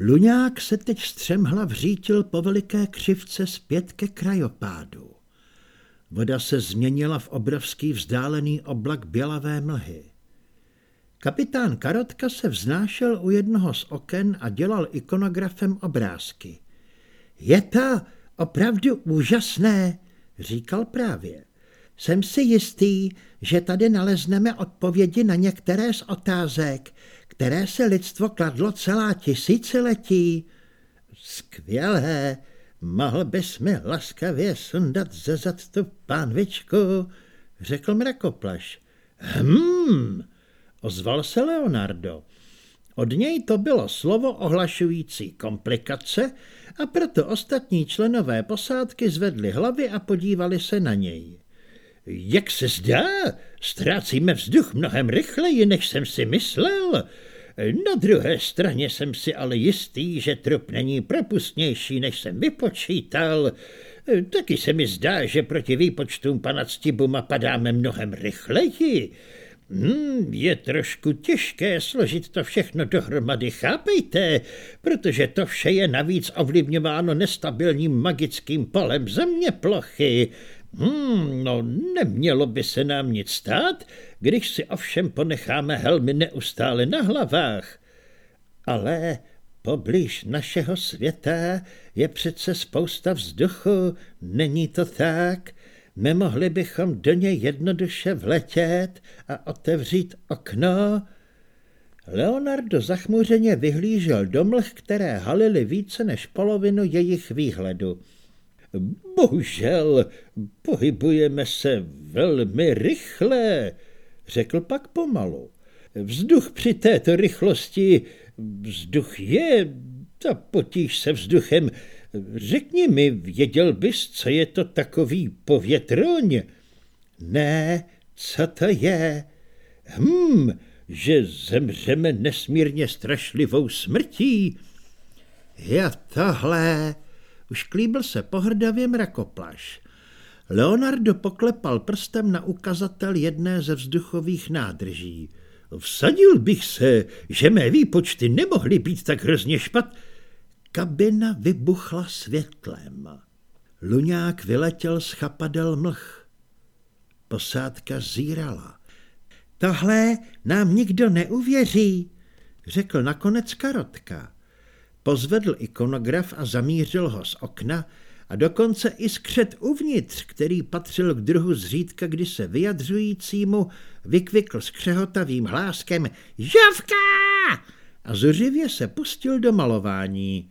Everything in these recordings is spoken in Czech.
Luňák se teď střemhla vřítil po veliké křivce zpět ke krajopádu. Voda se změnila v obrovský vzdálený oblak bělavé mlhy. Kapitán Karotka se vznášel u jednoho z oken a dělal ikonografem obrázky. Je to opravdu úžasné, říkal právě. Jsem si jistý, že tady nalezneme odpovědi na některé z otázek, které se lidstvo kladlo celá tisíciletí. Skvělé, mohl bys mi laskavě sundat ze zad tu pánvičku, řekl mrakoplaš. Hmm, ozval se Leonardo. Od něj to bylo slovo ohlašující komplikace a proto ostatní členové posádky zvedli hlavy a podívali se na něj. Jak se zdá, ztrácíme vzduch mnohem rychleji, než jsem si myslel. Na druhé straně jsem si ale jistý, že trup není propustnější, než jsem vypočítal. Taky se mi zdá, že proti výpočtům pana Ctibuma padáme mnohem rychleji. Hmm, je trošku těžké složit to všechno dohromady, chápejte, protože to vše je navíc ovlivňováno nestabilním magickým polem země plochy. Hmm, no nemělo by se nám nic stát, když si ovšem ponecháme helmy neustále na hlavách. Ale poblíž našeho světa je přece spousta vzduchu, není to tak? Nemohli bychom do něj jednoduše vletět a otevřít okno? Leonardo zachmuřeně vyhlížel do mlh, které halily více než polovinu jejich výhledu. Bohužel, pohybujeme se velmi rychle, řekl pak pomalu. Vzduch při této rychlosti, vzduch je, ta potíž se vzduchem. Řekni mi, věděl bys, co je to takový povětroň? Ne, co to je? Hm, že zemřeme nesmírně strašlivou smrtí. Je tohle, už klíbil se pohrdavě mrakoplaš. Leonardo poklepal prstem na ukazatel jedné ze vzduchových nádrží. Vsadil bych se, že mé výpočty nemohly být tak hrozně špat. Kabina vybuchla světlem. Luňák vyletěl z chapadel mlh. Posádka zírala. Tohle nám nikdo neuvěří, řekl nakonec Karotka. Pozvedl ikonograf a zamířil ho z okna a dokonce i skřet uvnitř, který patřil k druhu zřídka, kdy se vyjadřujícímu vykvikl s křehotavým hláskem Žavka! A zuřivě se pustil do malování.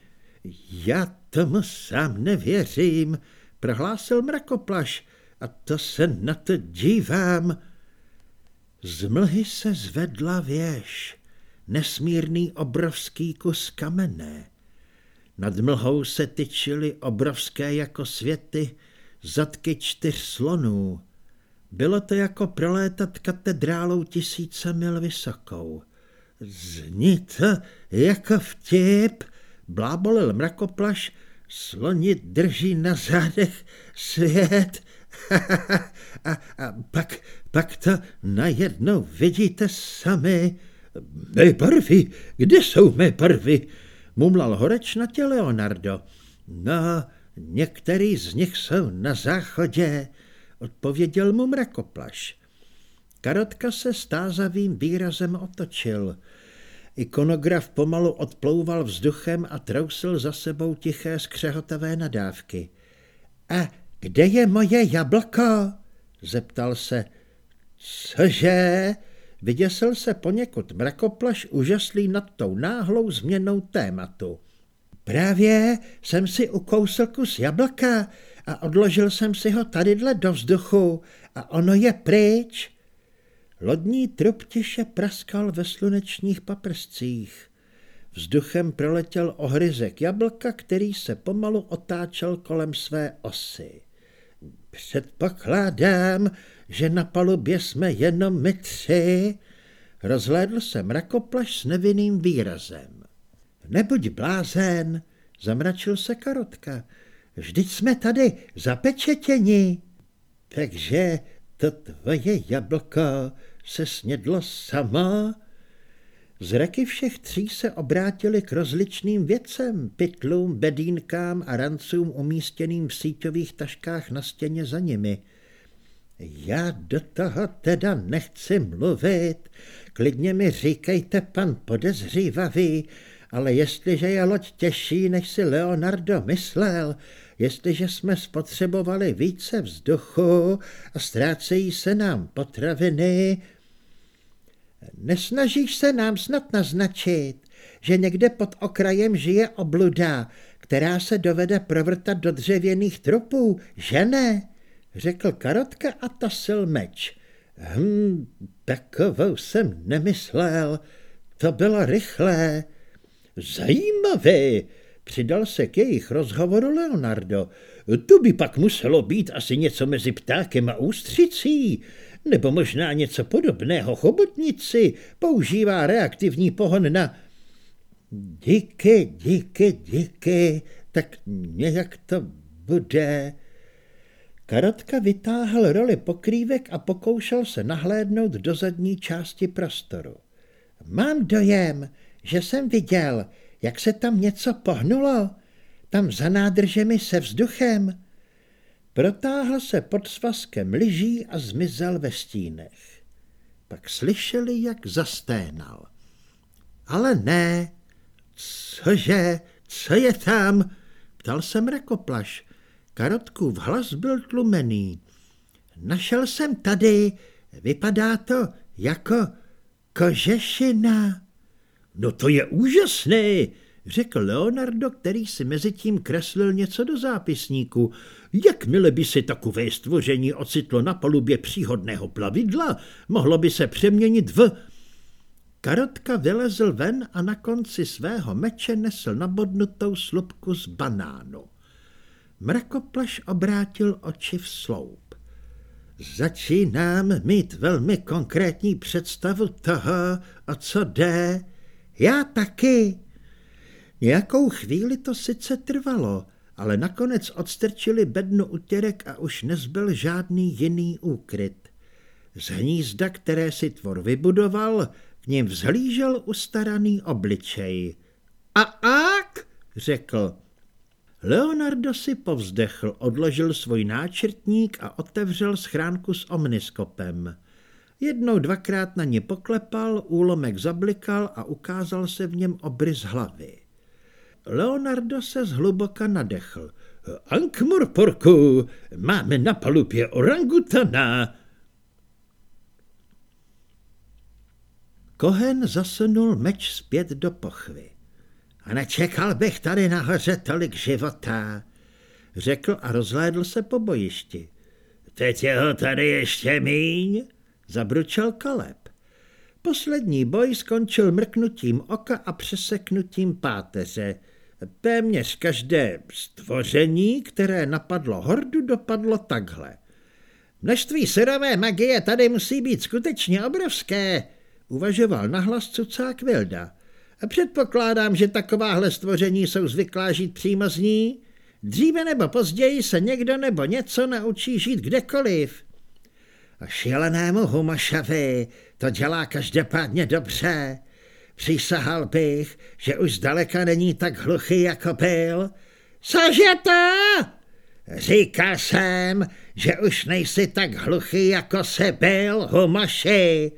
Já tomu sám nevěřím, prohlásil mrakoplaš, a to se na to dívám. Z mlhy se zvedla věž nesmírný obrovský kus kamene. Nad mlhou se tyčily obrovské jako světy zadky čtyř slonů. Bylo to jako prolétat katedrálou tisíce mil vysokou. Zní to jako vtip, blábolil mrakoplaš, sloni drží na zádech svět. a, a pak, pak to najednou vidíte sami. Mé barvy, kde jsou mé barvy? Mumlal horečnatě Leonardo. No, některý z nich jsou na záchodě, odpověděl mu mrakoplaš. Karotka se stázavým výrazem otočil. Ikonograf pomalu odplouval vzduchem a trousil za sebou tiché skřehotavé nadávky. A kde je moje jablko? zeptal se. Cože? Vyděsil se poněkud mrakoplaš úžaslý nad tou náhlou změnou tématu. Právě jsem si ukousl kus jablka a odložil jsem si ho tadyhle do vzduchu a ono je pryč. Lodní trup tiše praskal ve slunečních paprscích. Vzduchem proletěl ohryzek jablka, který se pomalu otáčel kolem své osy. Předpokládám, že na palubě jsme jenom my tři. Rozhlédl se mrakoplaš s nevinným výrazem. Nebuď blázen, zamračil se Karotka. Vždyť jsme tady zapečetěni. Takže to tvoje jablko se snědlo samo? Zraky všech tří se obrátily k rozličným věcem, pytlům, bedínkám a rancům umístěným v síťových taškách na stěně za nimi. Já do toho teda nechci mluvit, klidně mi říkejte, pan podezřívavý, ale jestliže je loď těžší, než si Leonardo myslel, jestliže jsme spotřebovali více vzduchu a ztrácejí se nám potraviny, nesnažíš se nám snad naznačit, že někde pod okrajem žije obluda, která se dovede provrtat do dřevěných trupů, že ne? Řekl Karotka a tasil meč. Hm, takovou jsem nemyslel, to bylo rychlé. Zajímavé, přidal se k jejich rozhovoru Leonardo. To by pak muselo být asi něco mezi ptákem a ústřicí, nebo možná něco podobného chobotnici, používá reaktivní pohon na... Díky, díky, díky, tak nějak to bude. Karotka vytáhl roli pokrývek a pokoušel se nahlédnout do zadní části prostoru. Mám dojem, že jsem viděl, jak se tam něco pohnulo, tam za nádržemi se vzduchem. Protáhl se pod svazkem lyží a zmizel ve stínech. Pak slyšeli, jak zasténal. Ale ne, cože, co je tam? Ptal se mrakoplaš. Karotkův hlas byl tlumený. Našel jsem tady, vypadá to jako kožešina. No to je úžasné, řekl Leonardo, který si mezi tím kreslil něco do zápisníku. Jakmile by se takové stvoření ocitlo na palubě příhodného plavidla, mohlo by se přeměnit v... Karotka vylezl ven a na konci svého meče nesl nabodnutou slupku z banánu. Mrakoplaš obrátil oči v sloup. Začínám mít velmi konkrétní představu toho, o co jde. Já taky. Nějakou chvíli to sice trvalo, ale nakonec odstrčili bednu utěrek a už nezbyl žádný jiný úkryt. Z hnízda, které si tvor vybudoval, k ním vzhlížel ustaraný obličej. A ak, řekl, Leonardo si povzdechl, odložil svůj náčrtník a otevřel schránku s omniskopem. Jednou dvakrát na ně poklepal, úlomek zablikal a ukázal se v něm obrys hlavy. Leonardo se zhluboka nadechl. Ankmur porku, máme na palubě orangutana. Kohen zasunul meč zpět do pochvy. A nečekal bych tady nahoře tolik života, řekl a rozhlédl se po bojišti. Teď je ho tady ještě míň, zabručel Kaleb. Poslední boj skončil mrknutím oka a přeseknutím páteře. Téměř každé stvoření, které napadlo hordu, dopadlo takhle. Množství syrové magie tady musí být skutečně obrovské, uvažoval nahlas cucák Vilda. A předpokládám, že takováhle stvoření jsou zvyklá žít přímo z ní. Dříve nebo později se někdo nebo něco naučí žít kdekoliv. A šílenému Humašavi to dělá každopádně dobře. Přísahal bych, že už zdaleka není tak hluchý, jako byl. Cože to? Říkal jsem, že už nejsi tak hluchý, jako se byl, Humaši.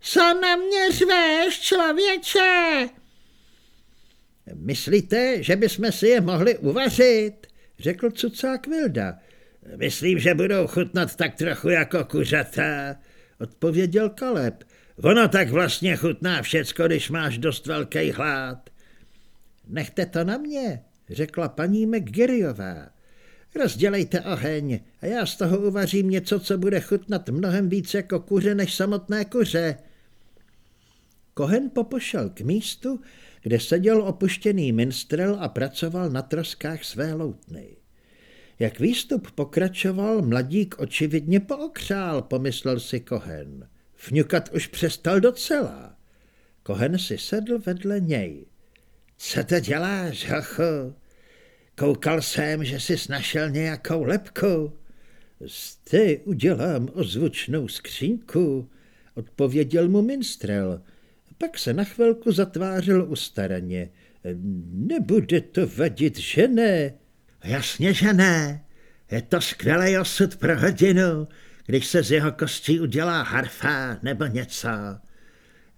Co na mě řveš, člověče? Myslíte, že bychom si je mohli uvařit? Řekl cucák Vilda. Myslím, že budou chutnat tak trochu jako kuřata, odpověděl Kaleb. Ono tak vlastně chutná všecko, když máš dost velký hlad. Nechte to na mě, řekla paní McGirryová. Rozdělejte oheň a já z toho uvařím něco, co bude chutnat mnohem víc jako kuře než samotné kuře. Kohen popošel k místu, kde seděl opuštěný minstrel a pracoval na troskách své loutny. Jak výstup pokračoval, mladík očividně pookřál, pomyslel si Kohen. Vňukat už přestal docela. Kohen si sedl vedle něj. Co to děláš, hochu? Koukal jsem, že jsi snašel nějakou lepku. Z ty udělám ozvučnou skřínku, odpověděl mu minstrel. Pak se na chvilku zatvářil ustaraně. Nebude to vadit, že ne? Jasně, že ne. Je to skvělý osud pro hodinu, když se z jeho kostí udělá harfa nebo něco.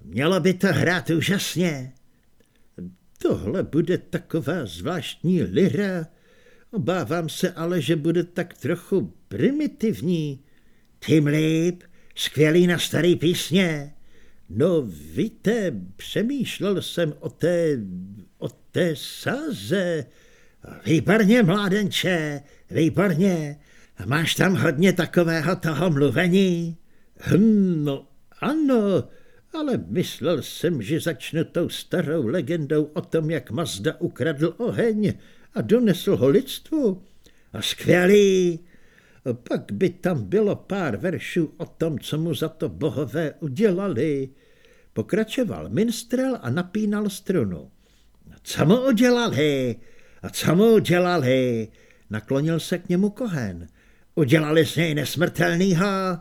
Mělo by to hrát úžasně. Tohle bude taková zvláštní lira. Obávám se ale, že bude tak trochu primitivní. Tím líp, skvělý na starý písně. No víte, přemýšlel jsem o té, o té sáze. Výborně, mládenče, výborně. Máš tam hodně takového toho mluvení? Hm, no ano, ale myslel jsem, že začnu tou starou legendou o tom, jak Mazda ukradl oheň a donesl ho lidstvu. A skvělý. Pak by tam bylo pár veršů o tom, co mu za to bohové udělali. Pokračoval minstrel a napínal strunu. Co mu udělali? A co mu udělali? Naklonil se k němu Kohen. Udělali z něj nesmrtelnýho?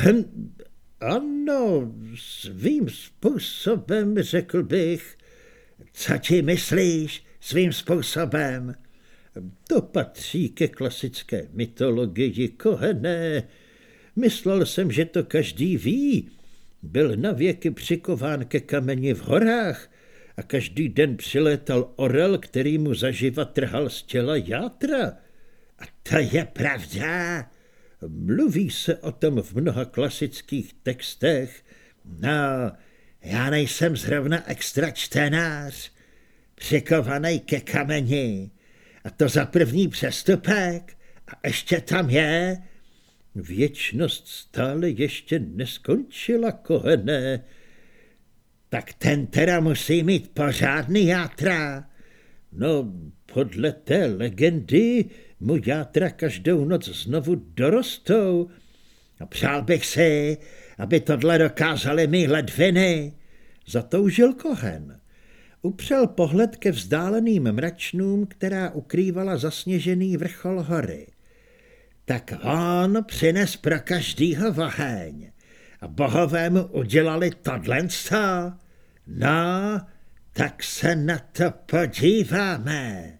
Hm, ano, svým způsobem, řekl bych. Co ti myslíš svým způsobem? To patří ke klasické mytologii Kohene. Myslel jsem, že to každý ví. Byl na věky přikován ke kameni v horách a každý den přilétal orel, který mu zaživa trhal z těla játra. A to je pravda? Mluví se o tom v mnoha klasických textech. No, já nejsem zrovna extra čtenář, přikovaný ke kameni. A to za první přestupek. A ještě tam je. Věčnost stále ještě neskončila, kohené. Tak ten teda musí mít pořádný játra. No, podle té legendy mu játra každou noc znovu dorostou. A přál bych si, aby tohle dokázali mý ledviny. Zatoužil Kohen. Upřel pohled ke vzdáleným mračnům, která ukrývala zasněžený vrchol hory. Tak on přines pro každýho oheň. A bohové mu udělali tohle. No, tak se na to podíváme.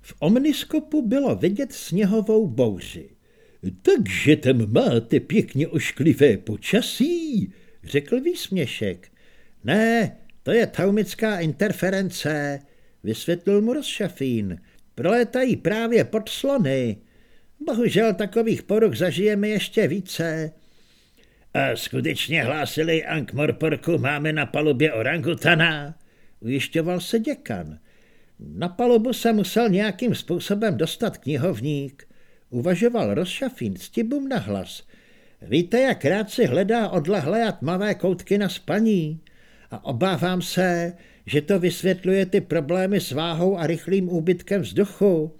V omniskopu bylo vidět sněhovou bouři. Takže tam máte pěkně ošklivé počasí, řekl výsměšek. Ne, to je taumická interference, vysvětlil mu rozšafín. Prolétají právě pod slony. Bohužel takových poruch zažijeme ještě více. A skutečně hlásili Ankh-Morporku máme na palubě orangutana, ujišťoval se děkan. Na palubu se musel nějakým způsobem dostat knihovník. Uvažoval rozšafín s tibum na hlas. Víte, jak rád si hledá odlehlé a tmavé koutky na spaní? A obávám se, že to vysvětluje ty problémy s váhou a rychlým úbytkem vzduchu.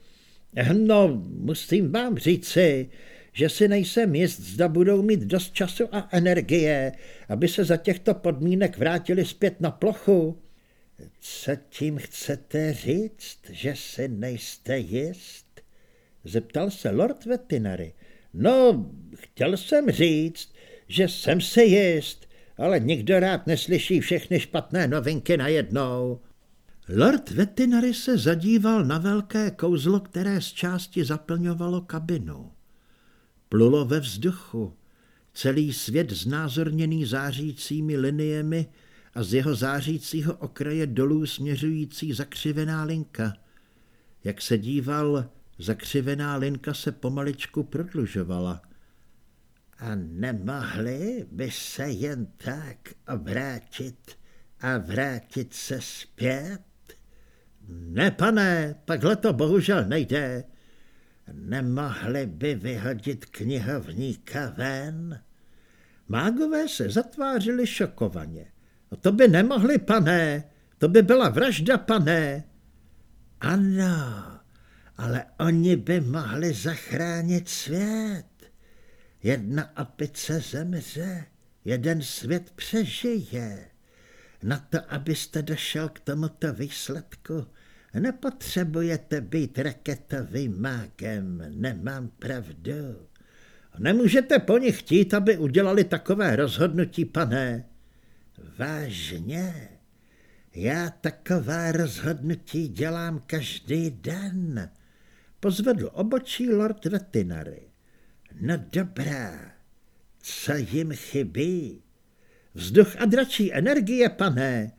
No, musím vám říci, že si nejsem jist, zda budou mít dost času a energie, aby se za těchto podmínek vrátili zpět na plochu. Co tím chcete říct, že si nejste jist? Zeptal se lord Vetinary. No, chtěl jsem říct, že jsem si jist, ale nikdo rád neslyší všechny špatné novinky najednou. Lord Vetinary se zadíval na velké kouzlo, které z části zaplňovalo kabinu. Plulo ve vzduchu, celý svět znázorněný zářícími liniemi a z jeho zářícího okraje dolů směřující zakřivená linka. Jak se díval, zakřivená linka se pomaličku prodlužovala. A nemohli by se jen tak obrátit a vrátit se zpět? Ne, pane, takhle to bohužel nejde. Nemohli by vyhodit knihovníka ven? Mágové se zatvářili šokovaně. No to by nemohli, pane, to by byla vražda, pane. Ano, ale oni by mohli zachránit svět. Jedna opice zemře, jeden svět přežije. Na to, abyste došel k tomuto výsledku, nepotřebujete být raketovým mágem, nemám pravdu. Nemůžete po nich chtít, aby udělali takové rozhodnutí, pane. Vážně, já taková rozhodnutí dělám každý den. Pozvedl obočí lord Vetinary. No dobrá, co jim chybí? Vzduch a dračí energie, pane.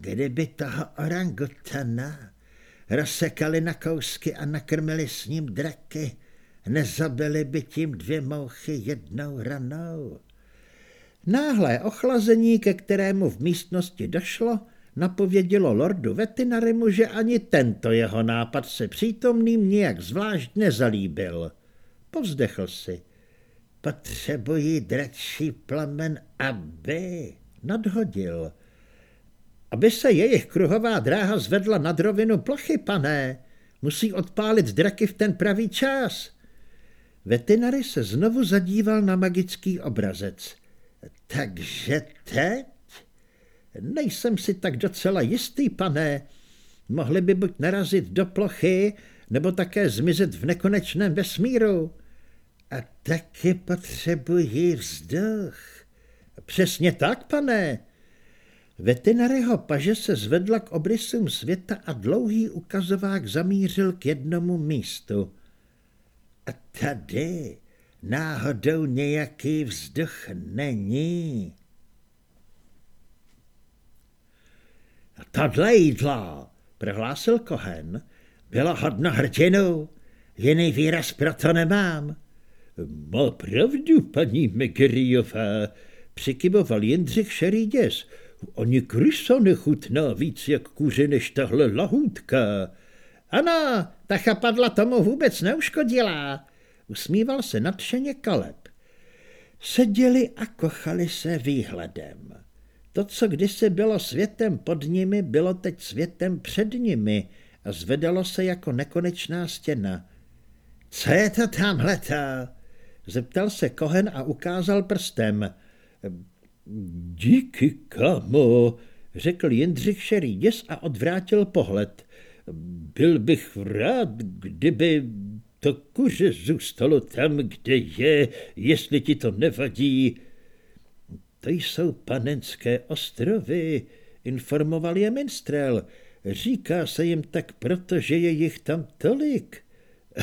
Kdyby toho orangutana rozsekali na kousky a nakrmili s ním draky, nezabili by tím dvě mouchy jednou ranou. Náhlé ochlazení, ke kterému v místnosti došlo, napovědělo lordu Vetinarimu, že ani tento jeho nápad se přítomným nijak zvlášť nezalíbil. Povzdechl si. Potřebují dračí plamen, aby... Nadhodil. Aby se jejich kruhová dráha zvedla nad rovinu plochy, pané. Musí odpálit draky v ten pravý čas. Vetinary se znovu zadíval na magický obrazec. Takže teď? Nejsem si tak docela jistý, pane. Mohli by buď narazit do plochy, nebo také zmizet v nekonečném vesmíru. A taky potřebují vzduch. Přesně tak, pane. Vetinaryho paže se zvedla k obrysům světa a dlouhý ukazovák zamířil k jednomu místu. A tady náhodou nějaký vzduch není. Tadle jídla, prohlásil Kohen, byla hodno hrdinu, jiný výraz pro to nemám. Má pravdu, paní Megeriová, přikyvoval Jindřich Šeríděs. Ani krysa nechutná víc jak kuře než tahle lahůdka. Ano, ta chapadla tomu vůbec neuškodila, usmíval se nadšeně Kaleb. Seděli a kochali se výhledem. To, co kdysi bylo světem pod nimi, bylo teď světem před nimi a zvedalo se jako nekonečná stěna. Co je to tamhleto? Zeptal se Kohen a ukázal prstem. Díky, kamo, řekl Jindřich Šerý děs a odvrátil pohled. Byl bych rád, kdyby to kuře zůstalo tam, kde je, jestli ti to nevadí. To jsou panenské ostrovy, informoval je minstrel. Říká se jim tak proto, že je jich tam tolik.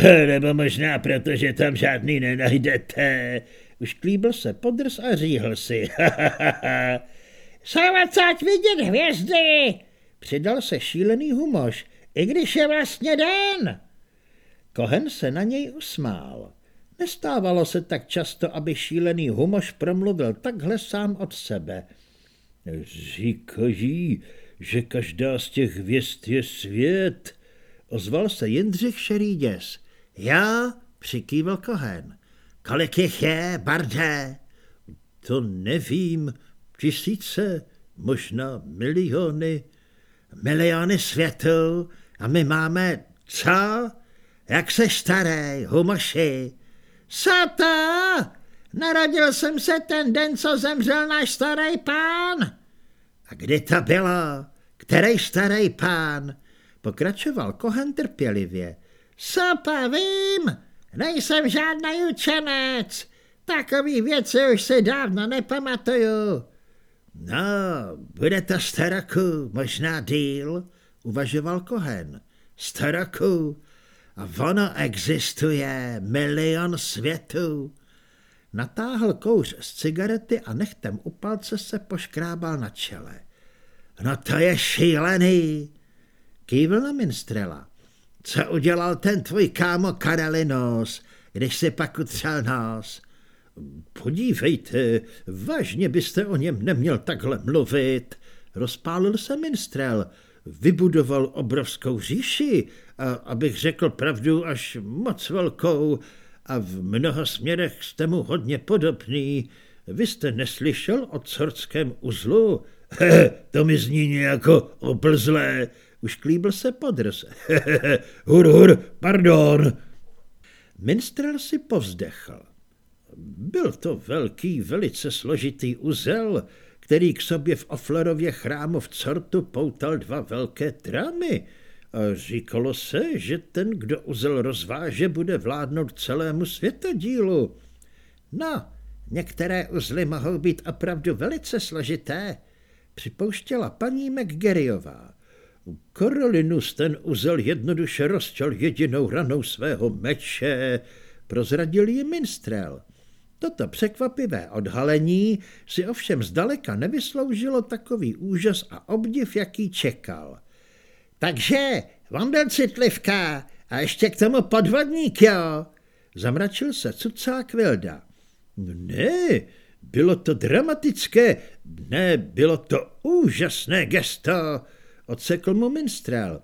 Nebo možná proto, že tam žádný nenajdete. Už klíbl se podrs a říhl si. Jsou odsaď vidět hvězdy, přidal se šílený humoš, i když je vlastně den. Kohen se na něj usmál. Nestávalo se tak často, aby šílený humoš promluvil takhle sám od sebe. Říkají, že každá z těch hvězd je svět, ozval se Jindřich Šeríděs. Já, přikývil Kohen. Kolik jich je, bardé? To nevím, tisíce, možná miliony. Miliony světů a my máme co? Jak se starý, humoši? Sata! Narodil jsem se ten den, co zemřel náš starý pán. A kdy to bylo? Který starý pán? Pokračoval Kohen trpělivě. Sapa, vím, nejsem žádný učenec. Takový věci už si dávno nepamatuju. No, bude to staroku, možná díl, uvažoval Kohen. Staroku, a ono existuje milion světů. Natáhl kouř z cigarety a nechtem u palce se poškrábal na čele. No to je šílený. Kývl na minstrela. Co udělal ten tvůj kámo Karelinos, když si pak utřel nás? Podívejte, vážně byste o něm neměl takhle mluvit. Rozpálil se minstrel. Vybudoval obrovskou říši a abych řekl pravdu, až moc velkou a v mnoha směrech jste mu hodně podobný. Vy jste neslyšel o corském uzlu? He, to mi zní nějako oplzlé. Už klíbl se podrs. hur, hur, pardon. Minstrel si povzdechl. Byl to velký, velice složitý uzel, který k sobě v Oflerově chrámu v Cortu poutal dva velké trámy, A říkalo se, že ten, kdo uzel rozváže, bude vládnout celému světadílu. No, některé uzly mohou být opravdu velice složité, připouštěla paní McGarryová. Karolinus ten uzel jednoduše rozčal jedinou ranou svého meče, prozradil ji minstrel. Toto překvapivé odhalení si ovšem zdaleka nevysloužilo takový úžas a obdiv, jaký čekal. Takže, on byl citlivka a ještě k tomu podvodník, jo? Zamračil se cucák Vilda. Ne, bylo to dramatické, ne, bylo to úžasné gesto, odsekl mu minstrel.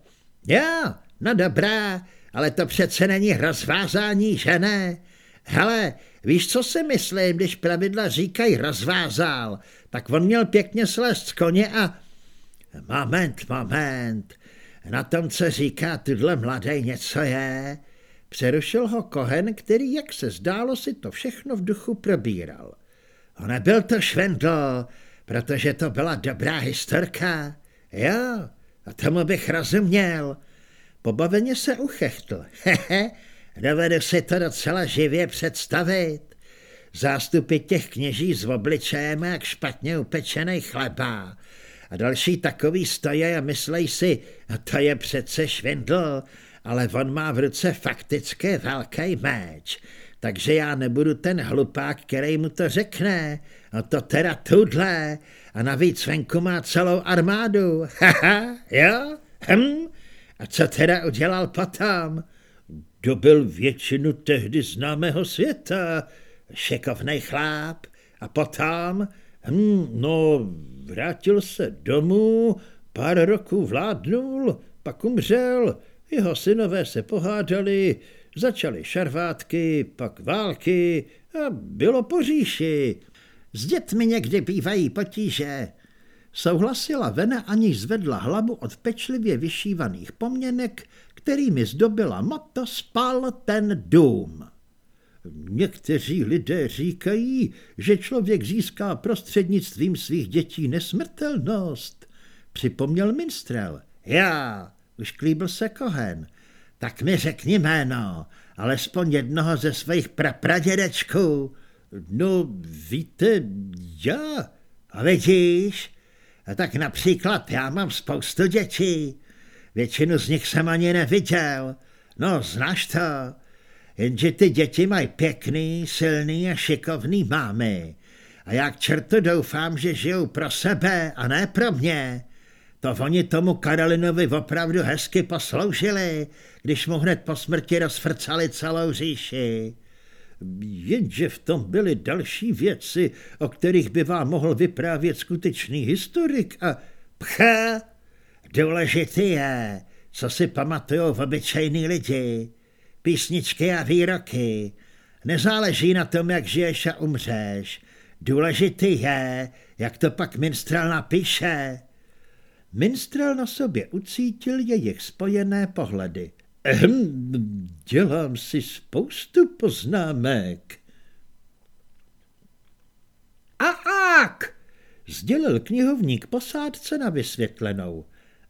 Jo, no dobrá, ale to přece není rozvázání, že ne? Hele, víš, co si myslím, když pravidla říkají rozvázal, tak on měl pěkně slést z koně a... Moment, moment, na tom, co říká tyhle mladý, něco je. Přerušil ho Kohen, který, jak se zdálo, si to všechno v duchu probíral. O nebyl to švendl, protože to byla dobrá historka. Jo, a tomu bych rozuměl. Pobaveně se uchechtl. Hehe, dovedu si to docela živě představit. Zástupy těch kněží s obličejem jak špatně upečený chleba. A další takový stojí a myslej si, a to je přece švindl, ale on má v ruce fakticky velký meč. Takže já nebudu ten hlupák, který mu to řekne. A to teda tudle. A navíc venku má celou armádu. Haha, jo? Hm? A co teda udělal potom? Dobil většinu tehdy známého světa. Šikovnej chláp. A potom? Hm, no, vrátil se domů, pár roků vládnul, pak umřel, jeho synové se pohádali, začaly šarvátky, pak války a bylo po říši. S dětmi někdy bývají potíže. Souhlasila Vena, aniž zvedla hlavu od pečlivě vyšívaných poměnek, kterými zdobila mato, spal ten dům. Někteří lidé říkají, že člověk získá prostřednictvím svých dětí nesmrtelnost, připomněl minstrel. Já, už klíbil se Kohen. Tak mi řekni jméno, alespoň jednoho ze svých prapradědečků. No, víte, já. A vidíš, a tak například já mám spoustu dětí. Většinu z nich jsem ani neviděl. No, znáš to, jenže ty děti mají pěkný, silný a šikovný mámy. A jak čertu doufám, že žijou pro sebe a ne pro mě. To oni tomu Karolinovi opravdu hezky posloužili, když mu hned po smrti rozfrcali celou říši. Jenže v tom byly další věci, o kterých by vám mohl vyprávět skutečný historik a... Pcha! Důležitý je, co si pamatujou v obyčejný lidi. Písničky a výroky. Nezáleží na tom, jak žiješ a umřeš. Důležitý je, jak to pak minstrel napíše. Minstrel na sobě ucítil jejich spojené pohledy. Ehm, dělám si spoustu poznámek. A ak, sdělil knihovník posádce na vysvětlenou.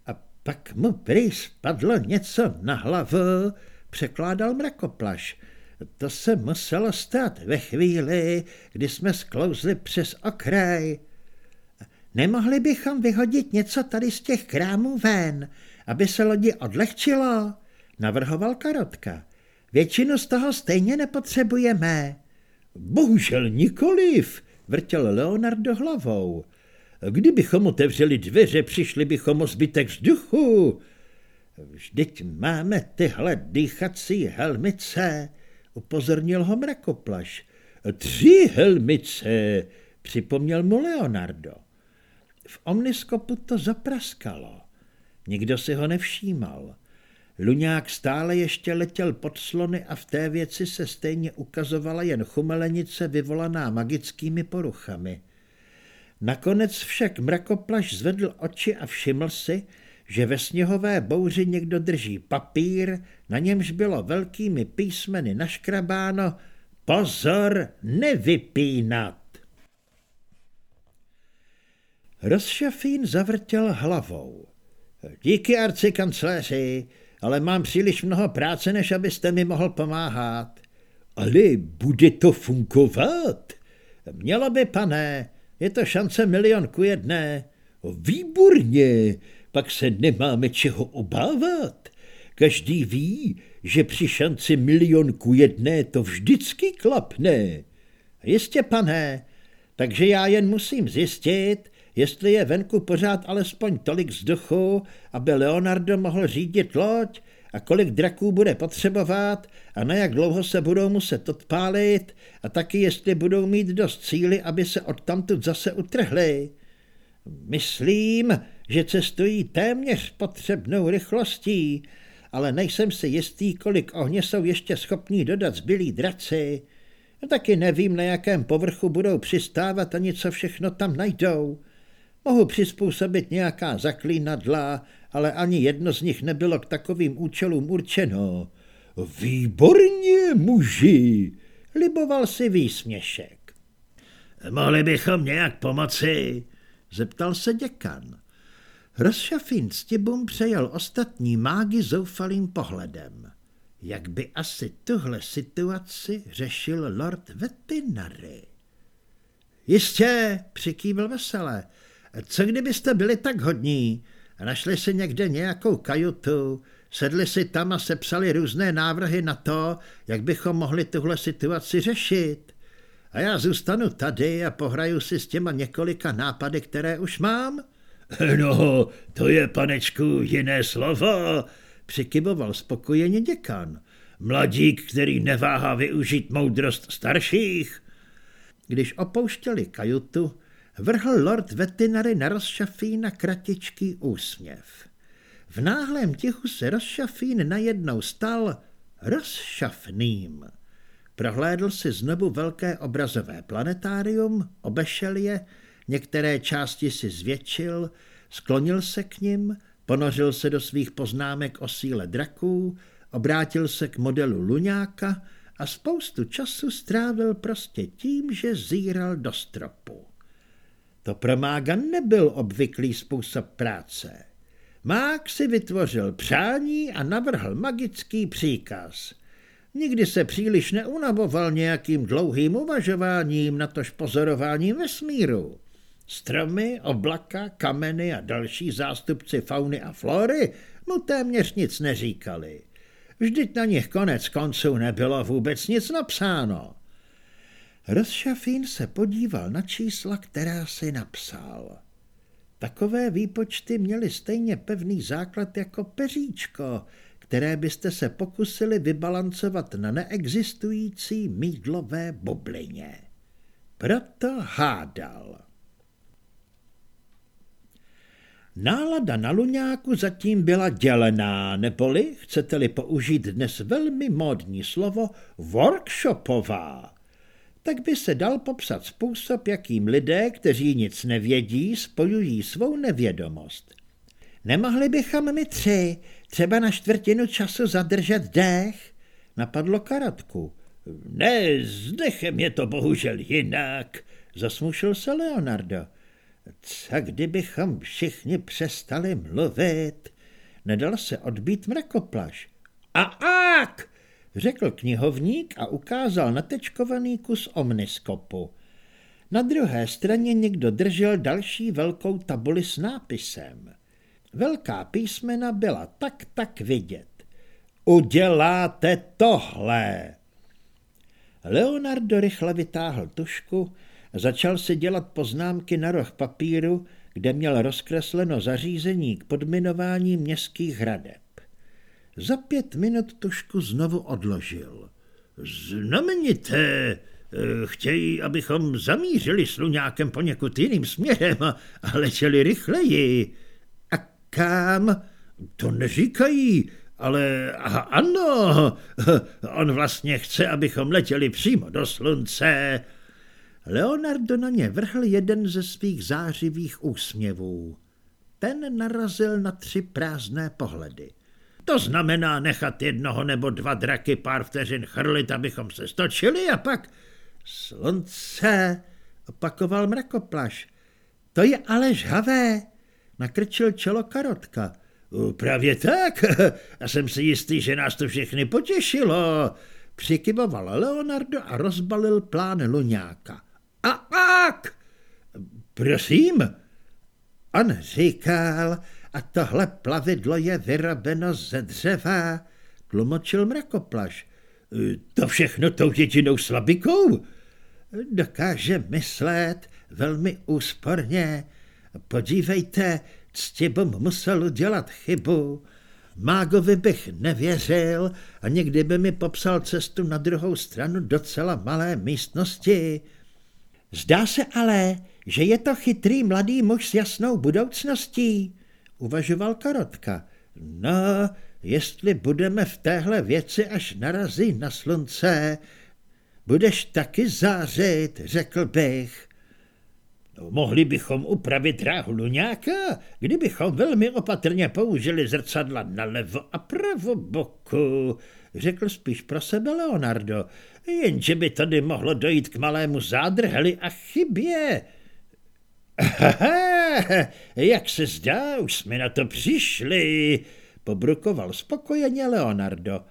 A pak mu prý spadlo něco na hlavu, překládal mrakoplaš. To se muselo stát ve chvíli, kdy jsme sklouzli přes okraj. Nemohli bychom vyhodit něco tady z těch krámů ven, aby se lodi odlehčilo? Navrhoval Karotka. Většinu z toho stejně nepotřebujeme. Bohužel nikoliv, vrtěl Leonardo hlavou. Kdybychom otevřeli dveře, přišli bychom o zbytek vzduchu. Vždyť máme tyhle dýchací helmice, upozornil ho mrakoplaš. Tři helmice, připomněl mu Leonardo. V omniskopu to zapraskalo. Nikdo si ho nevšímal. Luňák stále ještě letěl pod slony a v té věci se stejně ukazovala jen chumelenice vyvolaná magickými poruchami. Nakonec však mrakoplaš zvedl oči a všiml si, že ve sněhové bouři někdo drží papír, na němž bylo velkými písmeny naškrabáno Pozor, nevypínat! Rozšafín zavrtěl hlavou. Díky arci kancléři, ale mám příliš mnoho práce, než abyste mi mohl pomáhat. Ale bude to fungovat? Mělo by, pane, je to šance milion ku jedné. Výborně, pak se nemáme čeho obávat. Každý ví, že při šanci milion ku jedné to vždycky klapne. Jistě, pane, takže já jen musím zjistit, jestli je venku pořád alespoň tolik vzduchu, aby Leonardo mohl řídit loď a kolik draků bude potřebovat a na jak dlouho se budou muset odpálit a taky jestli budou mít dost síly, aby se odtamtud zase utrhli. Myslím, že cestují téměř potřebnou rychlostí, ale nejsem si jistý, kolik ohně jsou ještě schopní dodat zbylí draci. Taky nevím, na jakém povrchu budou přistávat ani co všechno tam najdou. Mohu přizpůsobit nějaká zaklínadla, ale ani jedno z nich nebylo k takovým účelům určeno. Výborně, muži, liboval si výsměšek. Mohli bychom nějak pomoci, zeptal se děkan. Rozšafín s Tibum přejel ostatní mágy zoufalým pohledem. Jak by asi tuhle situaci řešil lord Vetinary? Jistě, přikývil vesele. Co kdybyste byli tak hodní našli si někde nějakou kajutu, sedli si tam a sepsali různé návrhy na to, jak bychom mohli tuhle situaci řešit. A já zůstanu tady a pohraju si s těma několika nápady, které už mám? No, to je, panečku, jiné slovo, přikyboval spokojeně děkan. Mladík, který neváhá využít moudrost starších. Když opouštěli kajutu, vrhl lord Vetinary na rozšafína kratičký úsměv. V náhlém tichu se rozšafín najednou stal rozšafným. Prohlédl si znovu velké obrazové planetárium, obešel je, některé části si zvětšil, sklonil se k nim, ponořil se do svých poznámek o síle draků, obrátil se k modelu Luňáka a spoustu času strávil prostě tím, že zíral do stropu. To pro mága nebyl obvyklý způsob práce. Mák si vytvořil přání a navrhl magický příkaz. Nikdy se příliš neunavoval nějakým dlouhým uvažováním, natož pozorováním vesmíru. Stromy, oblaka, kameny a další zástupci fauny a flory mu téměř nic neříkali. Vždyť na nich konec konců nebylo vůbec nic napsáno. Rozšafín se podíval na čísla, která si napsal. Takové výpočty měly stejně pevný základ jako peříčko, které byste se pokusili vybalancovat na neexistující mídlové bublině. Proto hádal. Nálada na Luňáku zatím byla dělená, neboli, chcete-li použít dnes velmi módní slovo, workshopová tak by se dal popsat způsob, jakým lidé, kteří nic nevědí, spojují svou nevědomost. Nemohli bychom my tři třeba na čtvrtinu času zadržet dech? Napadlo Karatku. Ne, s dechem je to bohužel jinak, zasmušil se Leonardo. Co kdybychom všichni přestali mluvit? Nedal se odbít mrakoplaš. A ak! Řekl knihovník a ukázal natečkovaný kus omniskopu. Na druhé straně někdo držel další velkou tabuli s nápisem. Velká písmena byla tak tak vidět. Uděláte tohle! Leonardo rychle vytáhl tušku, začal si dělat poznámky na roh papíru, kde měl rozkresleno zařízení k podminování městských hradeb. Za pět minut tušku znovu odložil. Znamenité, eh, chtějí, abychom zamířili sluňákem poněkud jiným směrem a, letěli rychleji. A kam? To neříkají, ale aha, ano, on vlastně chce, abychom letěli přímo do slunce. Leonardo na ně vrhl jeden ze svých zářivých úsměvů. Ten narazil na tři prázdné pohledy. To znamená nechat jednoho nebo dva draky pár vteřin chrlit, abychom se stočili a pak... Slunce, opakoval mrakoplaš. To je ale žhavé, nakrčil čelo karotka. Právě tak. A jsem si jistý, že nás to všechny potěšilo. Přikyvoval Leonardo a rozbalil plán Luňáka. A ak! Prosím? On říkal, a tohle plavidlo je vyrobeno ze dřeva, tlumočil mrakoplaš. To všechno tou jedinou slabikou? Dokáže myslet velmi úsporně. Podívejte, Ctibom musel udělat chybu. Mágovi bych nevěřil a někdy by mi popsal cestu na druhou stranu docela malé místnosti. Zdá se ale, že je to chytrý mladý muž s jasnou budoucností, uvažoval Karotka. No, jestli budeme v téhle věci, až narazí na slunce, budeš taky zářit, řekl bych. No, mohli bychom upravit dráhu Luňáka, kdybychom velmi opatrně použili zrcadla nalevo a pravo boku, řekl spíš pro sebe Leonardo, jenže by tady mohlo dojít k malému zádrheli a chybě. Jak se zdá, už jsme na to přišli, pobrukoval spokojeně Leonardo.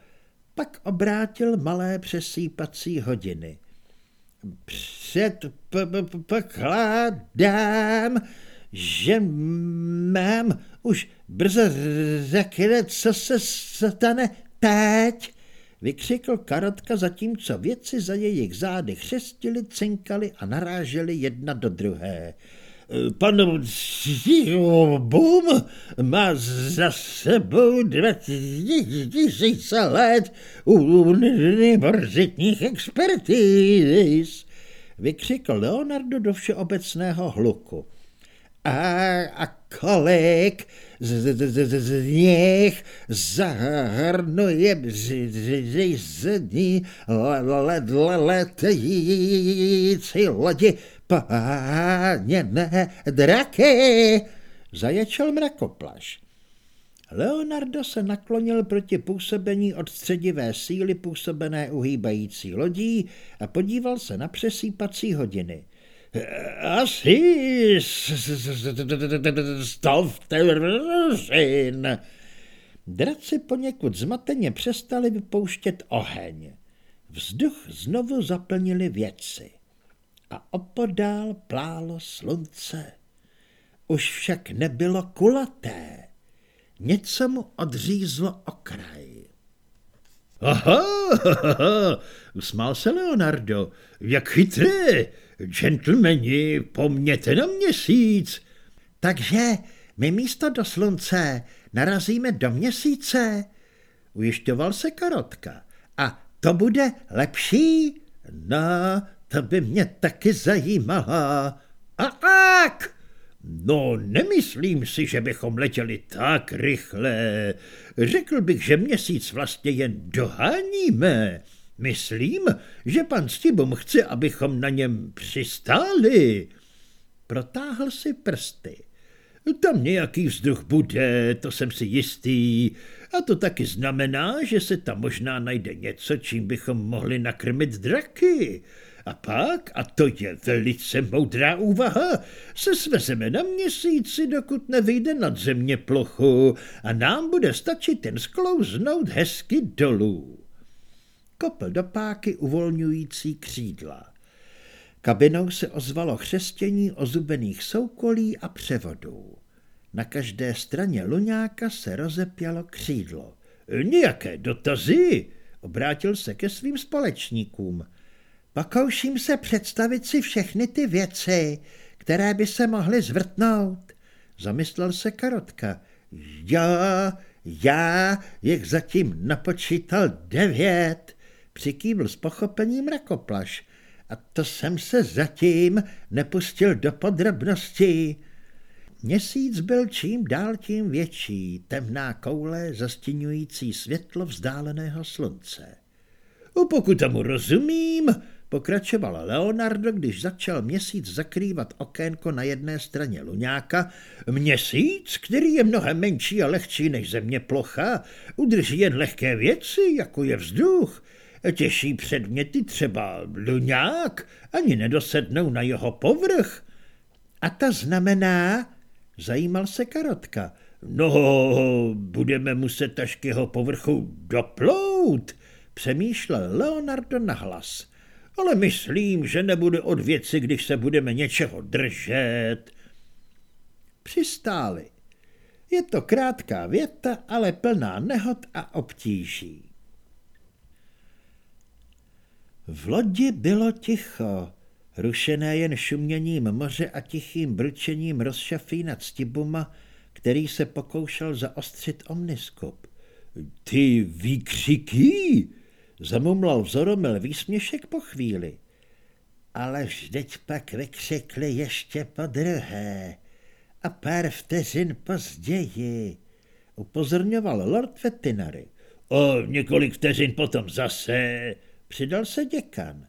Pak obrátil malé přesýpací hodiny. Předpokládám, že mám už brzo řekne, co se stane teď, vykřikl Karotka, zatímco věci za jejich zády chřestili, cinkali a naráželi jedna do druhé. Pan Bum má za sebou 20 let univerzitních expertíz, vykřikl Leonardo do všeobecného hluku. A, a kolik z, z, z, z nich zahrnuje řízení letející lodi páněné draky, zaječel mrakoplaš. Leonardo se naklonil proti působení od středivé síly působené uhýbající lodí a podíval se na přesýpací hodiny. Asi sto vteřin. Draci poněkud zmateně přestali vypouštět oheň. Vzduch znovu zaplnili věci a opodál plálo slunce. Už však nebylo kulaté. Něco mu odřízlo okraj. Aha, usmál se Leonardo. Jak chytré, gentlemani, pomněte na měsíc. Takže my místo do slunce narazíme do měsíce, ujišťoval se Karotka. A to bude lepší? No, to by mě taky zajímalo. A ak! No, nemyslím si, že bychom letěli tak rychle. Řekl bych, že měsíc vlastně jen doháníme. Myslím, že pan Stibum chce, abychom na něm přistáli. Protáhl si prsty. Tam nějaký vzduch bude, to jsem si jistý. A to taky znamená, že se tam možná najde něco, čím bychom mohli nakrmit draky. A pak, a to je velice moudrá úvaha, se svezeme na měsíci, dokud nevyjde nad země plochu a nám bude stačit jen sklouznout hezky dolů. Kopl do páky uvolňující křídla. Kabinou se ozvalo chřestění ozubených soukolí a převodů. Na každé straně luňáka se rozepělo křídlo. Nějaké dotazy? Obrátil se ke svým společníkům. Pokouším se představit si všechny ty věci, které by se mohly zvrtnout. Zamyslel se Karotka. Já, já jich zatím napočítal devět, přikývl s pochopením rakoplaš. A to jsem se zatím nepustil do podrobností. Měsíc byl čím dál tím větší, temná koule zastínující světlo vzdáleného slunce. Pokud tomu rozumím, Pokračoval Leonardo, když začal měsíc zakrývat okénko na jedné straně luňáka. Měsíc, který je mnohem menší a lehčí než země plocha, udrží jen lehké věci, jako je vzduch. Těžší předměty, třeba luňák, ani nedosednou na jeho povrch. A to znamená, zajímal se Karotka, No, budeme muset až k jeho povrchu doplout, přemýšlel Leonardo nahlas. Ale myslím, že nebude od věci, když se budeme něčeho držet. Přistáli. Je to krátká věta, ale plná nehod a obtíží. V lodi bylo ticho, rušené jen šuměním moře a tichým brčením rozšafí nad stibuma, který se pokoušel zaostřit omniskop. Ty výkřiky! Zamumlal vzoromil výsměšek po chvíli. Ale vždyť pak vykřikli ještě po druhé a pár vteřin později, upozorňoval Lord Vetinary. O několik vteřin potom zase, přidal se děkan.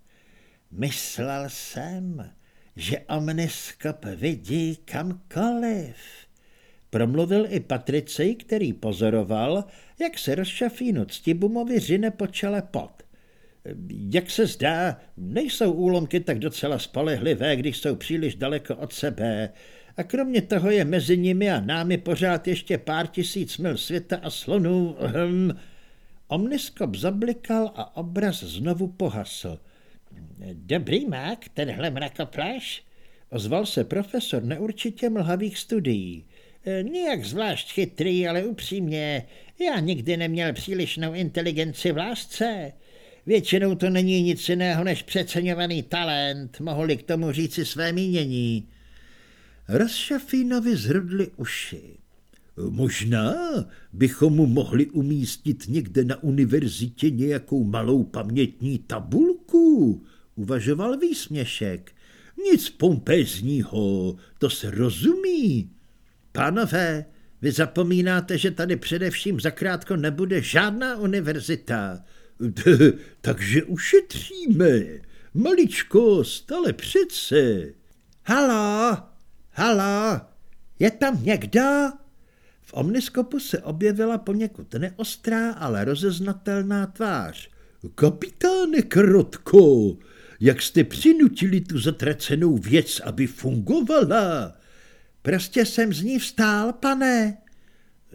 Myslel jsem, že omniskop vidí kamkoliv. Promluvil i Patricej, který pozoroval, jak se rozšafínu Ctibumovi řine po čele pot. Jak se zdá, nejsou úlomky tak docela spolehlivé, když jsou příliš daleko od sebe, a kromě toho je mezi nimi a námi pořád ještě pár tisíc mil světa a slonů. Hm. Omniskop zablikal a obraz znovu pohasl. Dobrý mák, tenhle mrakoplaš, ozval se profesor neurčitě mlhavých studií. E, nijak zvlášť chytrý, ale upřímně, já nikdy neměl přílišnou inteligenci v lásce. Většinou to není nic jiného než přeceňovaný talent, mohli k tomu říci své mínění. Rozšafínovi zhrudli uši. Možná bychom mu mohli umístit někde na univerzitě nějakou malou pamětní tabulku, uvažoval výsměšek. Nic pompezního, to se rozumí. Pánové, vy zapomínáte, že tady především zakrátko nebude žádná univerzita. Takže ušetříme. Maličkost, ale přece. Halo, halo, je tam někdo? V omniskopu se objevila poněkud neostrá, ale rozeznatelná tvář. Kapitáne Krotko, jak jste přinutili tu zatracenou věc, aby fungovala? Prostě jsem z ní vstál, pane.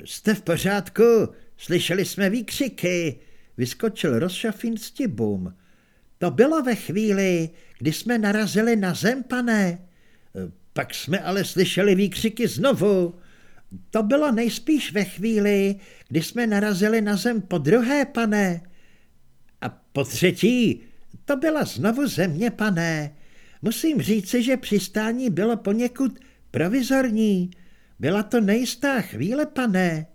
Jste v pořádku, slyšeli jsme výkřiky, vyskočil rozšafín s tibum. To bylo ve chvíli, kdy jsme narazili na zem, pane. Pak jsme ale slyšeli výkřiky znovu. To bylo nejspíš ve chvíli, kdy jsme narazili na zem po druhé, pane. A po třetí, to byla znovu země, pane. Musím říci, že přistání bylo poněkud provizorní. Byla to nejistá chvíle, pane.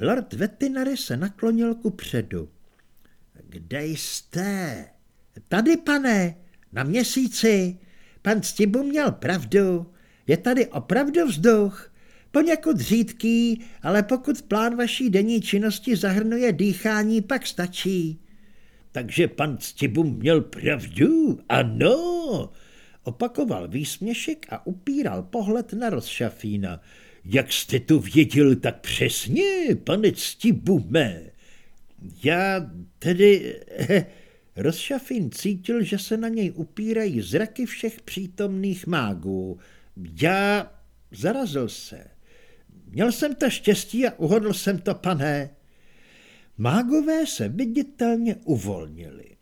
Lord Vetinary se naklonil ku předu. Kde jste? Tady, pane, na měsíci. Pan Stibu měl pravdu. Je tady opravdu vzduch. Poněkud řídký, ale pokud plán vaší denní činnosti zahrnuje dýchání, pak stačí. Takže pan Ctibum měl pravdu, ano, opakoval výsměšek a upíral pohled na rozšafína. Jak jste to věděl tak přesně, pane Ctibume? Já tedy... Rozšafín cítil, že se na něj upírají zraky všech přítomných mágů. Já zarazil se. Měl jsem to štěstí a uhodl jsem to, pane. Mágové se viditelně uvolnili.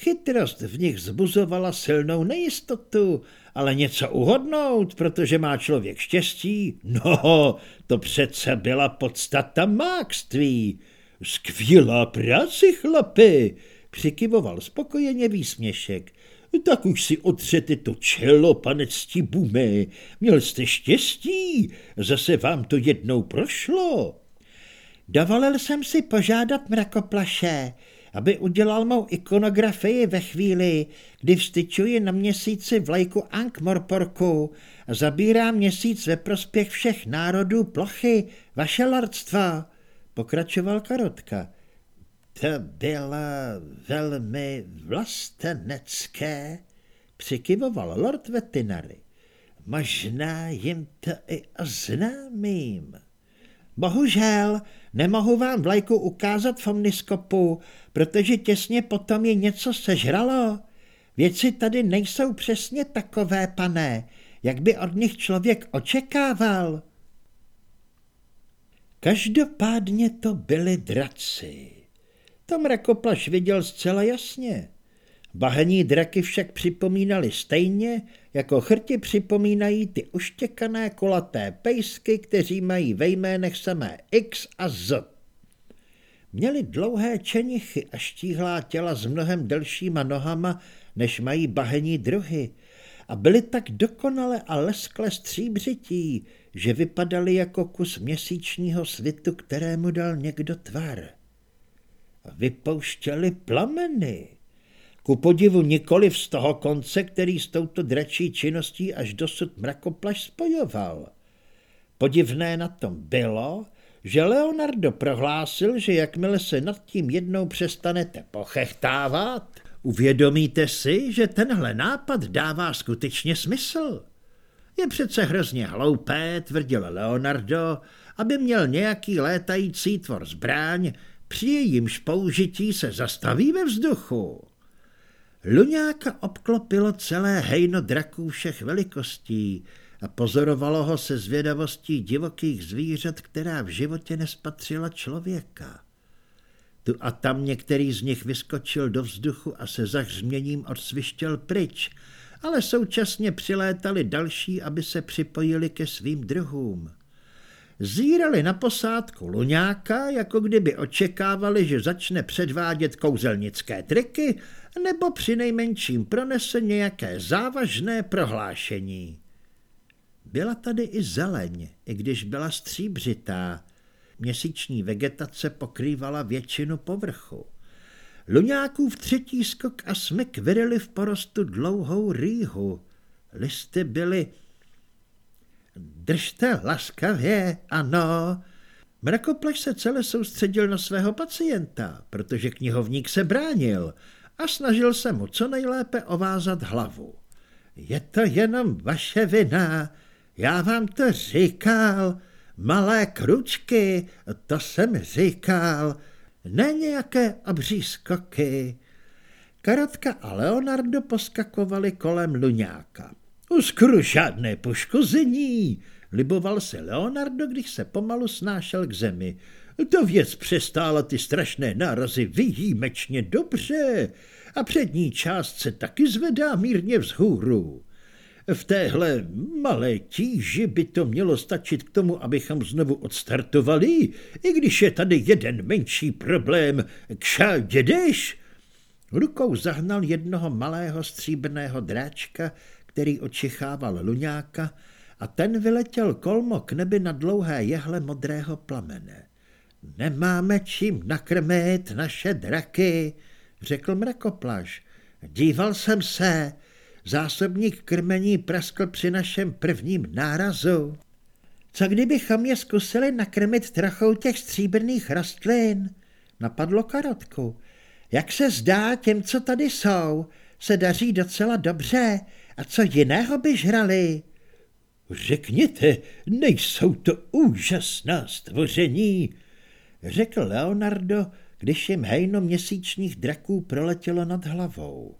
Chytrost v nich zbuzovala silnou nejistotu, ale něco uhodnout, protože má člověk štěstí, no, to přece byla podstata mákství. Skvělá práce, chlapi, přikyvoval spokojeně výsměšek. Tak už si otřete to čelo, pane Stibume. Měl jste štěstí, zase vám to jednou prošlo. Dovolil jsem si požádat mrakoplaše, aby udělal mou ikonografii ve chvíli, kdy vstyčuji na měsíci vlajku Ankh-Morporku a zabírám měsíc ve prospěch všech národů plochy, vaše lordstva, pokračoval Karotka. To bylo velmi vlastenecké, přikyvoval lord Vetinary. Možná jim to i oznámím. Bohužel nemohu vám vlajku ukázat v omniskopu, protože těsně potom je něco sežralo. Věci tady nejsou přesně takové, pane, jak by od nich člověk očekával. Každopádně to byli draci. To mrakoplaš viděl zcela jasně. Bahení draky však připomínali stejně, jako chrti připomínají ty uštěkané kolaté pejsky, kteří mají ve jménech samé X a Z. Měli dlouhé čenichy a štíhlá těla s mnohem delšíma nohama, než mají bahení druhy, a byli tak dokonale a leskle stříbřití, že vypadali jako kus měsíčního svitu, kterému dal někdo tvar. A vypouštěli plameny. Ku podivu nikoli z toho konce, který s touto dračí činností až dosud mrakoplaš spojoval. Podivné na tom bylo, že Leonardo prohlásil, že jakmile se nad tím jednou přestanete pochechtávat, uvědomíte si, že tenhle nápad dává skutečně smysl. Je přece hrozně hloupé, tvrdil Leonardo, aby měl nějaký létající tvor zbraň, při jejímž použití se zastaví ve vzduchu. Luňáka obklopilo celé hejno draků všech velikostí a pozorovalo ho se zvědavostí divokých zvířat, která v životě nespatřila člověka. Tu a tam některý z nich vyskočil do vzduchu a se zahřměním odsvištěl pryč, ale současně přilétali další, aby se připojili ke svým druhům. Zírali na posádku Luňáka, jako kdyby očekávali, že začne předvádět kouzelnické triky nebo přinejmenším pronese nějaké závažné prohlášení. Byla tady i zeleň, i když byla stříbřitá. Měsíční vegetace pokrývala většinu povrchu. Luňákův třetí skok a smyk vyrili v porostu dlouhou rýhu. Listy byly... Držte laskavě, ano. Mrakopleš se celé soustředil na svého pacienta, protože knihovník se bránil a snažil se mu co nejlépe ovázat hlavu. Je to jenom vaše vina, já vám to říkal, malé kručky, to jsem říkal, ne nějaké obří skoky. Karotka a Leonardo poskakovali kolem luňáka. Skoro žádné poškození, liboval se Leonardo, když se pomalu snášel k zemi. To věc přestála ty strašné nárazy výjimečně dobře a přední část se taky zvedá mírně vzhůru. V téhle malé tíži by to mělo stačit k tomu, abychom znovu odstartovali, i když je tady jeden menší problém. Kša jedeš? Rukou zahnal jednoho malého stříbrného dráčka, který očichával luňáka a ten vyletěl kolmo k nebi na dlouhé jehle modrého plamene. Nemáme čím nakrmit naše draky, řekl mrakoplaš. Díval jsem se, zásobník krmení praskl při našem prvním nárazu. Co kdybychom je zkusili nakrmit trochou těch stříbrných rostlin? Napadlo karotku. Jak se zdá těm, co tady jsou, se daří docela dobře. A co jiného by žrali? Řekněte, nejsou to úžasná stvoření, řekl Leonardo, když jim hejno měsíčních draků proletělo nad hlavou.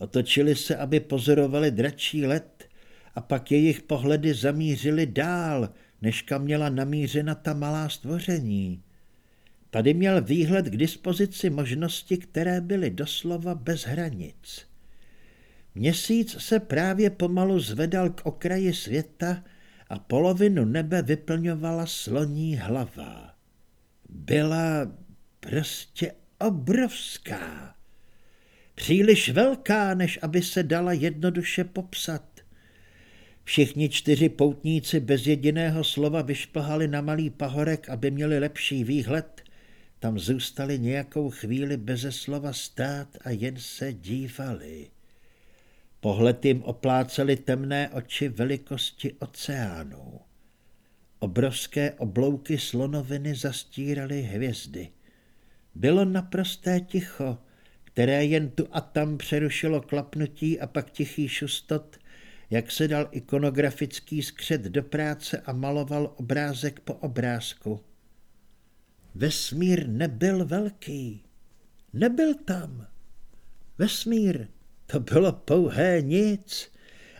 Otočili se, aby pozorovali dračí let a pak jejich pohledy zamířili dál, než kam měla namířena ta malá stvoření. Tady měl výhled k dispozici možnosti, které byly doslova bez hranic. Měsíc se právě pomalu zvedal k okraji světa a polovinu nebe vyplňovala sloní hlava. Byla prostě obrovská. Příliš velká, než aby se dala jednoduše popsat. Všichni čtyři poutníci bez jediného slova vyšplhali na malý pahorek, aby měli lepší výhled. Tam zůstali nějakou chvíli beze slova stát a jen se dívali. Pohled jim opláceli temné oči velikosti oceánu. Obrovské oblouky slonoviny zastíraly hvězdy. Bylo naprosté ticho, které jen tu a tam přerušilo klapnutí a pak tichý šustot, jak se dal ikonografický skřet do práce a maloval obrázek po obrázku. Vesmír nebyl velký. Nebyl tam. Vesmír to bylo pouhé nic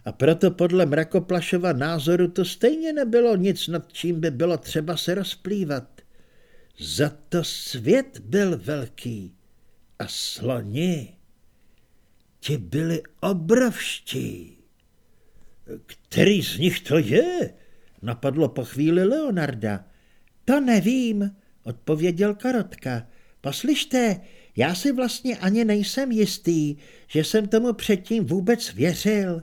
a proto podle Mrakoplašova názoru to stejně nebylo nic, nad čím by bylo třeba se rozplývat. Za to svět byl velký a sloni, ti byli obrovští. Který z nich to je? Napadlo po chvíli Leonarda. To nevím, odpověděl Karotka. Poslyšte, já si vlastně ani nejsem jistý, že jsem tomu předtím vůbec věřil.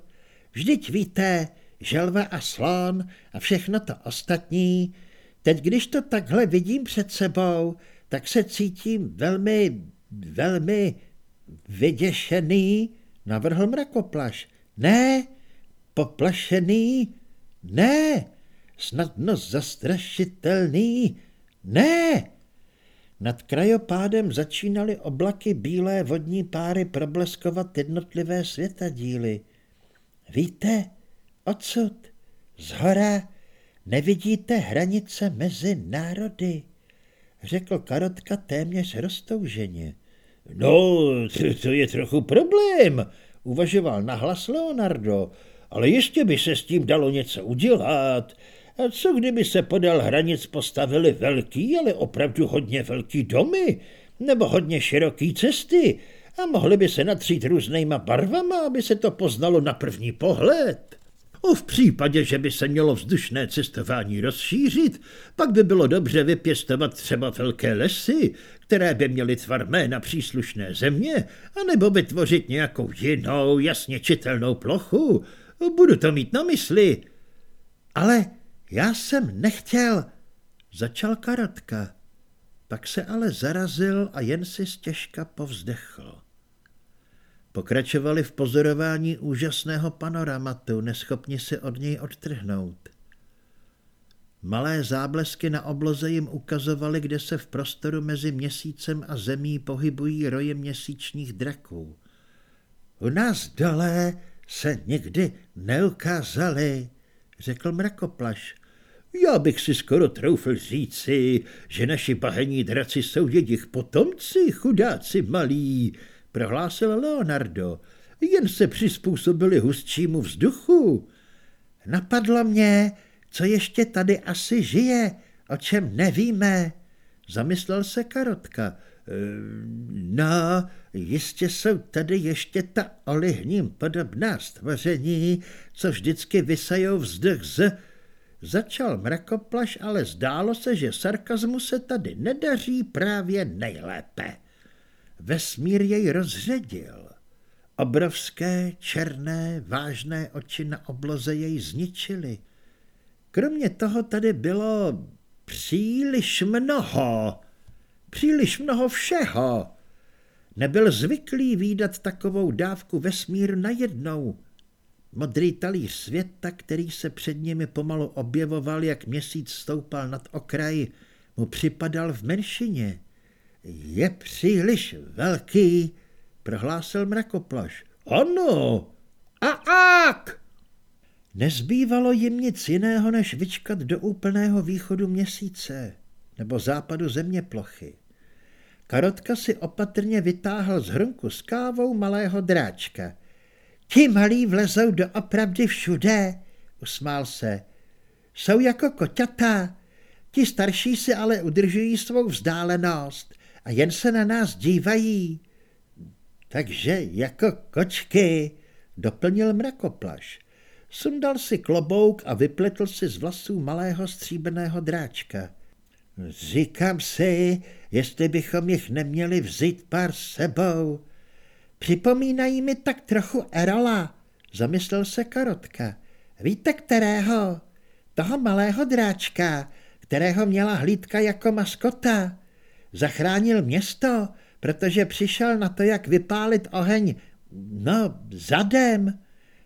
Vždyť víte, želva a slon a všechno to ostatní. Teď, když to takhle vidím před sebou, tak se cítím velmi, velmi vyděšený, navrhl mrakoplaš. Ne, poplašený, ne, snadno zastrašitelný, ne. Nad krajopádem začínaly oblaky bílé vodní páry probleskovat jednotlivé světadíly. Víte, odsud, z hora, nevidíte hranice mezi národy, řekl Karotka téměř roztouženě. No, to, to je trochu problém, uvažoval nahlas Leonardo, ale ještě by se s tím dalo něco udělat. A co kdyby se podél hranic postavili velký, ale opravdu hodně velký domy, nebo hodně široký cesty a mohly by se natřít různýma barvama, aby se to poznalo na první pohled. V případě, že by se mělo vzdušné cestování rozšířit, pak by bylo dobře vypěstovat třeba velké lesy, které by měly tvar jména příslušné země, anebo vytvořit nějakou jinou, jasně čitelnou plochu. Budu to mít na mysli. Ale já jsem nechtěl, začal Karotka. Pak se ale zarazil a jen si stěžka povzdechl. Pokračovali v pozorování úžasného panoramatu, neschopni se od něj odtrhnout. Malé záblesky na obloze jim ukazovaly, kde se v prostoru mezi měsícem a zemí pohybují roje měsíčních draků. U nás dole se nikdy neukázali, řekl mrakoplaš. Já bych si skoro troufl říci, že naši bahení draci jsou jejich potomci, chudáci malí, prohlásil Leonardo. Jen se přizpůsobili hustšímu vzduchu. Napadlo mě, co ještě tady asi žije, o čem nevíme, zamyslel se Karotka. No, jistě jsou tady ještě ta olihním podobná stvoření, co vždycky vysajou vzduch z... Začal mrakoplaš, ale zdálo se, že sarkazmu se tady nedaří právě nejlépe. Vesmír jej rozředil. Obrovské, černé, vážné oči na obloze jej zničily. Kromě toho tady bylo příliš mnoho, příliš mnoho všeho. Nebyl zvyklý výdat takovou dávku vesmíru najednou. Modrý talíř světa, který se před nimi pomalu objevoval, jak měsíc stoupal nad okraj, mu připadal v menšině. Je příliš velký, prohlásil mrakoplaš. Ano, a ak! Nezbývalo jim nic jiného, než vyčkat do úplného východu měsíce nebo západu země plochy. Karotka si opatrně vytáhl z hrnku s kávou malého dráčka. Ti malí vlezou do opravdy všude, usmál se. Jsou jako koťata. Ti starší si ale udržují svou vzdálenost a jen se na nás dívají. Takže jako kočky, doplnil mrakoplaš. Sundal si klobouk a vypletl si z vlasů malého stříbrného dráčka. Říkám si, jestli bychom jich neměli vzít pár sebou. Připomínají mi tak trochu Erola, zamyslel se Karotka. Víte kterého? Toho malého dráčka, kterého měla hlídka jako maskota. Zachránil město, protože přišel na to, jak vypálit oheň, no, zadem.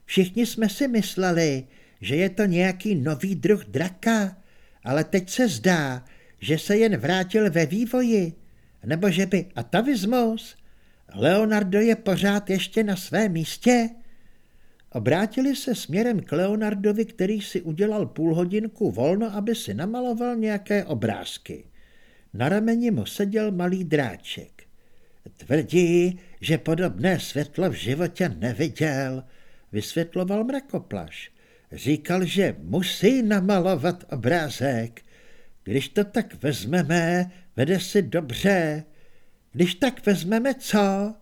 Všichni jsme si mysleli, že je to nějaký nový druh draka, ale teď se zdá, že se jen vrátil ve vývoji, nebo že by atavismus. Leonardo je pořád ještě na svém místě. Obrátili se směrem k Leonardovi, který si udělal půl hodinku volno, aby si namaloval nějaké obrázky. Na rameni mu seděl malý dráček. Tvrdí, že podobné světlo v životě neviděl, vysvětloval mrakoplaš. Říkal, že musí namalovat obrázek. Když to tak vezmeme, vede si dobře. Když tak vezmeme co?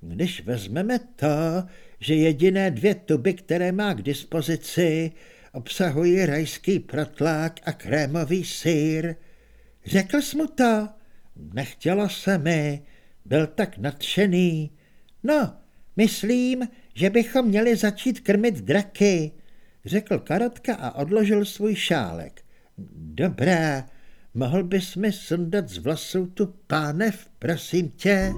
Když vezmeme to, že jediné dvě tuby, které má k dispozici, obsahují rajský protlák a krémový sír. Řekl jsi mu to? Nechtělo se mi, byl tak nadšený. No, myslím, že bychom měli začít krmit draky, řekl Karotka a odložil svůj šálek. Dobrá, mohl bys mi sundat z vlasů tu pánev, prosím tě?